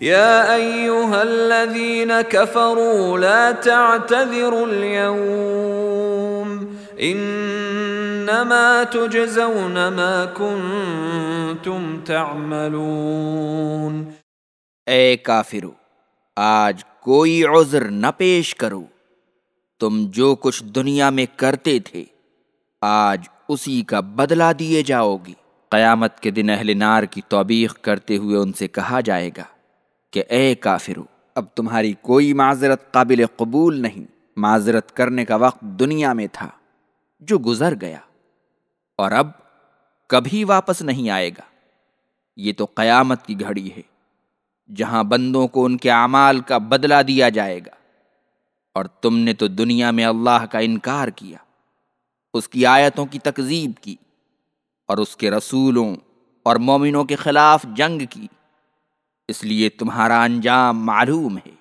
يا ايها الذين كفروا لا تعتذروا اليوم انما تجزون ما كنتم تعملون اے کافرو، آج کوئی عذر نہ پیش کرو۔ تم جو کچھ دنیا میں کرتے تھے، آج اسی کا بدلہ دیے جاؤ گی قیامت کے دن اہل نار کی توبیخ کرتے ہوئے ان سے کہا جائے گا۔ کہ اے کافرو، اب تمہاری کوئی معذرت قابل قبول نہیں۔ معذرت کرنے کا وقت دنیا میں تھا جو گزر گیا، اور اب کبھی واپس نہیں آئے گا۔ یہ تو قیامت کی گھڑی ہے، جہاں بندوں کو ان کے اعمال کا بدلہ دیا جائے گا۔ اور تم نے تو دنیا میں اللہ کا انکار کیا، اس کی آیتوں کی تکذیب کی، اور اس کے رسولوں اور مومنوں کے خلاف جنگ کی۔ اس لیے تمہارا انجام معلوم ہے۔